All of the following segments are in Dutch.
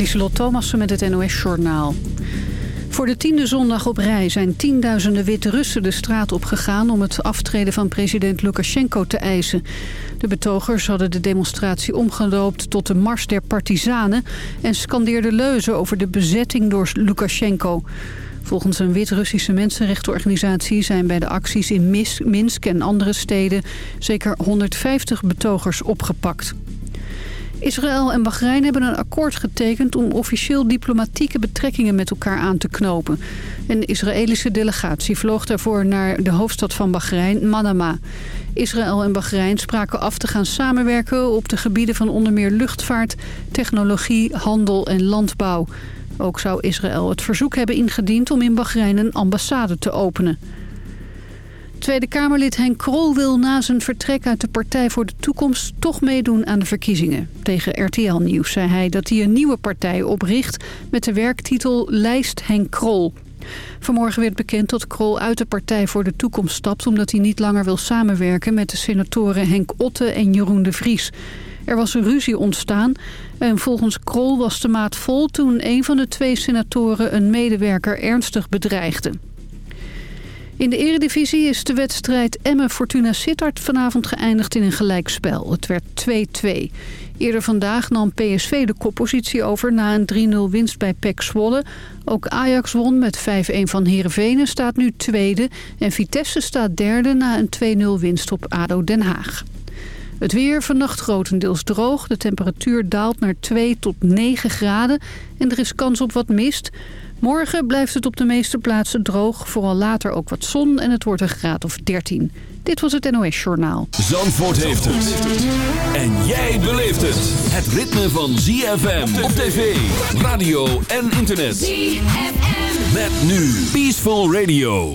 Lieselot Thomassen met het NOS-journaal. Voor de tiende zondag op rij zijn tienduizenden Wit-Russen de straat opgegaan... om het aftreden van president Lukashenko te eisen. De betogers hadden de demonstratie omgedoopt tot de Mars der Partizanen... en scandeerden leuzen over de bezetting door Lukashenko. Volgens een Wit-Russische mensenrechtenorganisatie zijn bij de acties in Minsk en andere steden... zeker 150 betogers opgepakt. Israël en Bahrein hebben een akkoord getekend om officieel diplomatieke betrekkingen met elkaar aan te knopen. Een Israëlische delegatie vloog daarvoor naar de hoofdstad van Bahrein, Manama. Israël en Bahrein spraken af te gaan samenwerken op de gebieden van onder meer luchtvaart, technologie, handel en landbouw. Ook zou Israël het verzoek hebben ingediend om in Bahrein een ambassade te openen. Tweede Kamerlid Henk Krol wil na zijn vertrek uit de Partij voor de Toekomst toch meedoen aan de verkiezingen. Tegen RTL Nieuws zei hij dat hij een nieuwe partij opricht met de werktitel Lijst Henk Krol. Vanmorgen werd bekend dat Krol uit de Partij voor de Toekomst stapt... omdat hij niet langer wil samenwerken met de senatoren Henk Otte en Jeroen de Vries. Er was een ruzie ontstaan en volgens Krol was de maat vol toen een van de twee senatoren een medewerker ernstig bedreigde. In de eredivisie is de wedstrijd Emmen-Fortuna Sittard vanavond geëindigd in een gelijkspel. Het werd 2-2. Eerder vandaag nam PSV de koppositie over na een 3-0 winst bij PEC Zwolle. Ook Ajax won met 5-1 van Heerenveen staat nu tweede. En Vitesse staat derde na een 2-0 winst op ADO Den Haag. Het weer vannacht grotendeels droog. De temperatuur daalt naar 2 tot 9 graden en er is kans op wat mist. Morgen blijft het op de meeste plaatsen droog. Vooral later ook wat zon en het wordt een graad of 13. Dit was het NOS Journaal. Zandvoort heeft het. En jij beleeft het. Het ritme van ZFM op tv, radio en internet. ZFM. Met nu Peaceful Radio.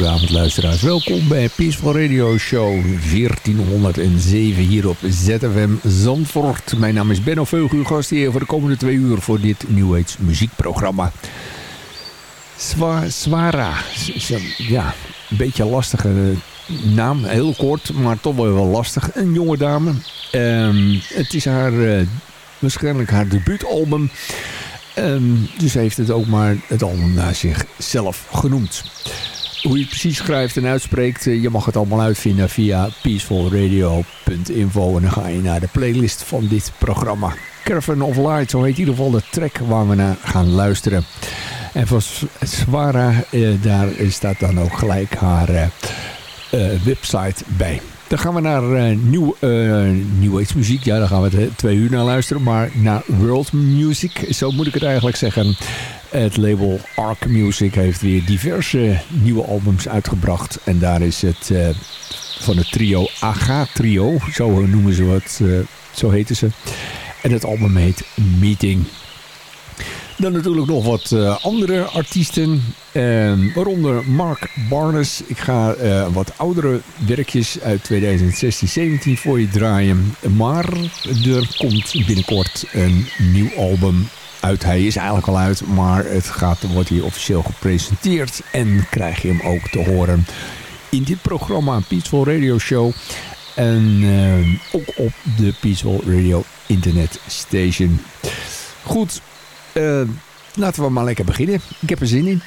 Goedenavond luisteraars, welkom bij Peaceful Radio Show 1407 hier op ZFM Zandvoort. Mijn naam is Benno Veug, uw gast hier voor de komende twee uur voor dit New Age muziekprogramma. Swara, ja, een beetje lastige naam, heel kort, maar toch wel lastig. Een jonge dame, ehm, het is haar, uh, waarschijnlijk haar debuutalbum. Um, dus heeft het ook maar het album naar zichzelf genoemd hoe je precies schrijft en uitspreekt, eh, je mag het allemaal uitvinden via peacefulradio.info. En dan ga je naar de playlist van dit programma. Caravan of Light, zo heet in ieder geval de track waar we naar gaan luisteren. En voor Swara, eh, daar staat dan ook gelijk haar eh, website bij. Dan gaan we naar uh, nieuw, uh, muziek. Ja, daar gaan we twee uur naar luisteren. Maar naar world music, zo moet ik het eigenlijk zeggen. Het label Arc Music heeft weer diverse nieuwe albums uitgebracht. En daar is het van het trio Aga Trio, zo noemen ze het, uh, zo heten ze. En het album heet Meeting. Dan natuurlijk nog wat uh, andere artiesten, waaronder Mark Barnes. Ik ga wat oudere werkjes uit 2016-17 voor je draaien. Maar er komt binnenkort een nieuw album uit. Hij is eigenlijk al uit, maar het gaat, wordt hier officieel gepresenteerd. En krijg je hem ook te horen in dit programma, Peaceful Radio Show. En uh, ook op de Peaceful Radio Internet Station. Goed, laten we maar lekker beginnen. Ik heb er zin in.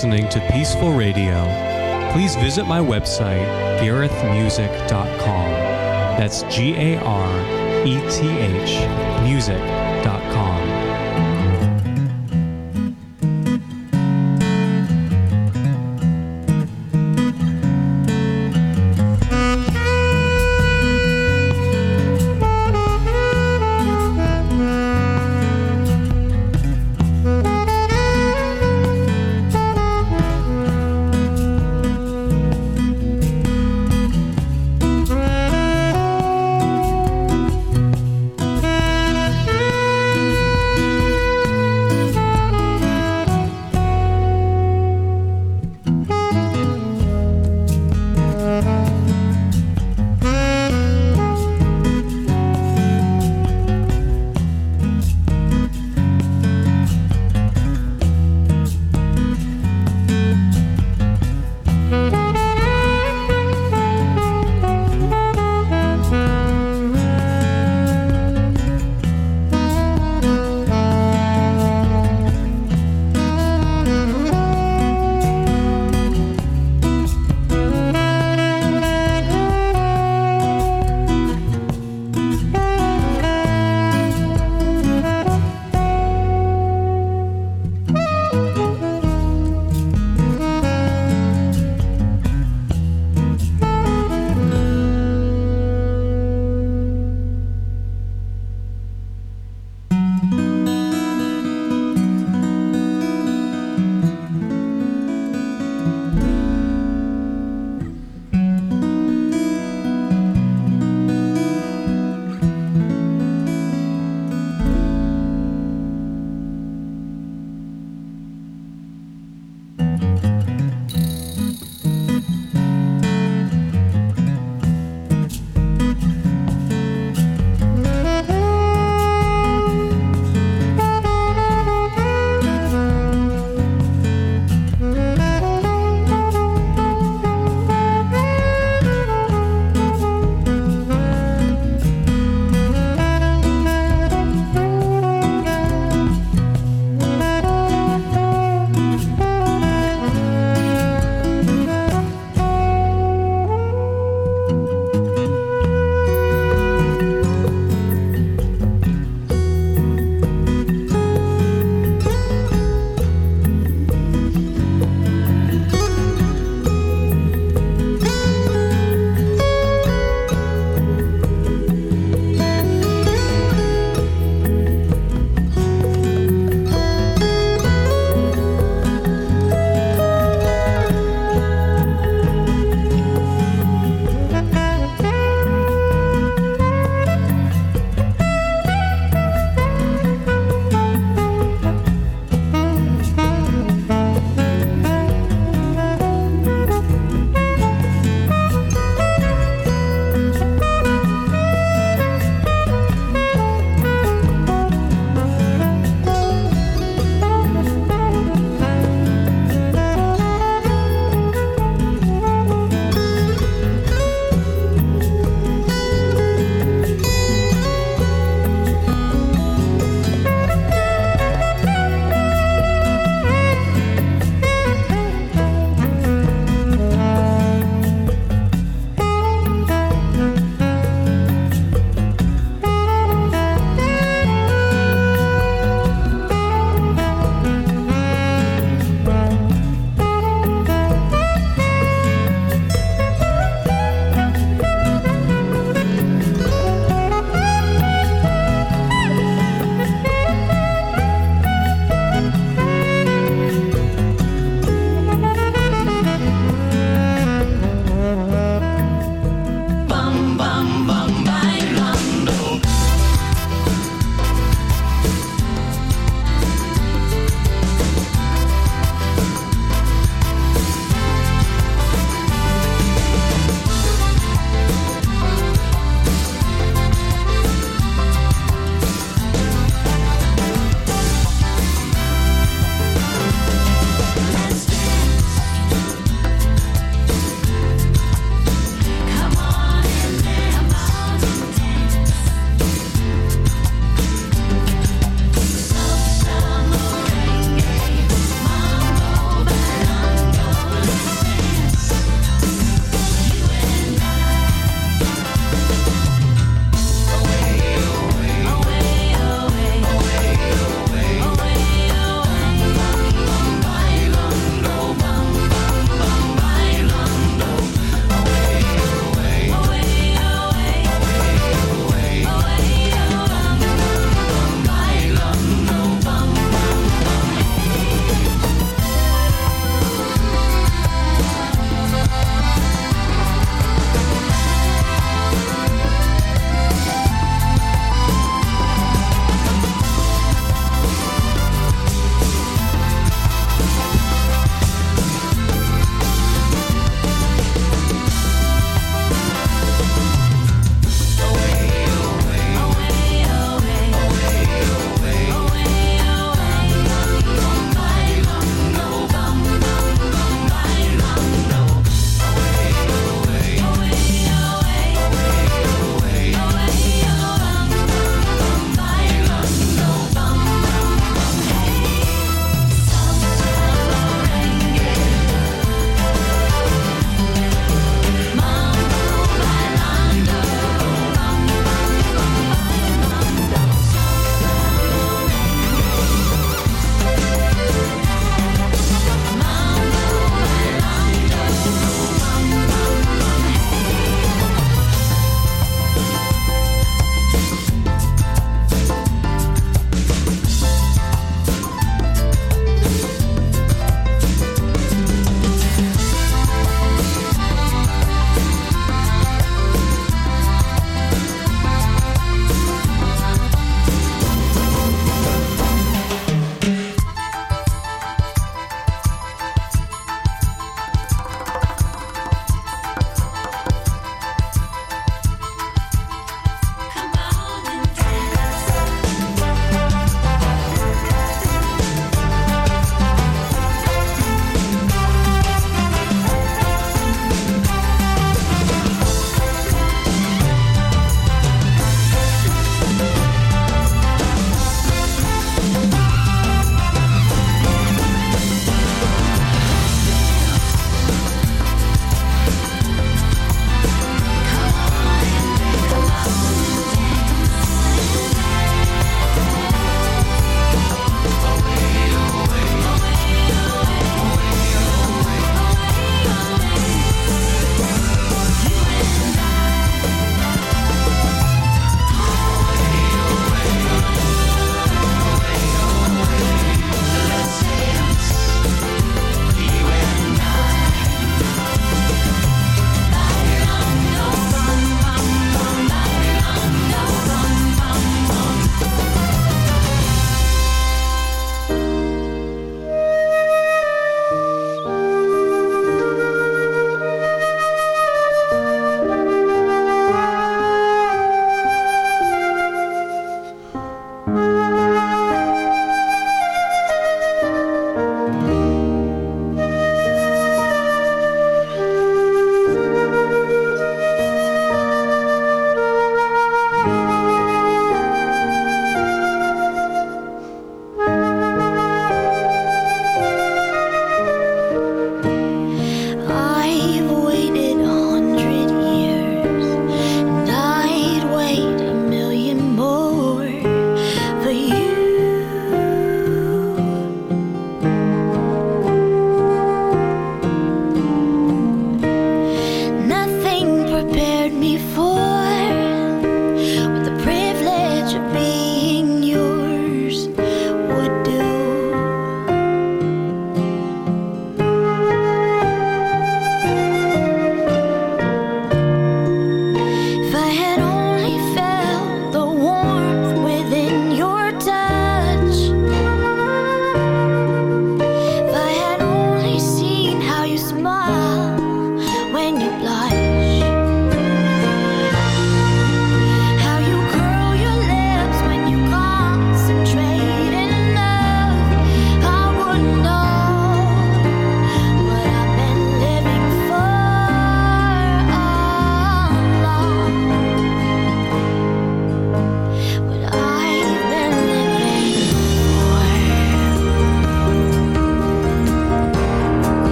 Listening to Peaceful Radio. Please visit my website, garethmusic.com. That's G A R E T H music.com.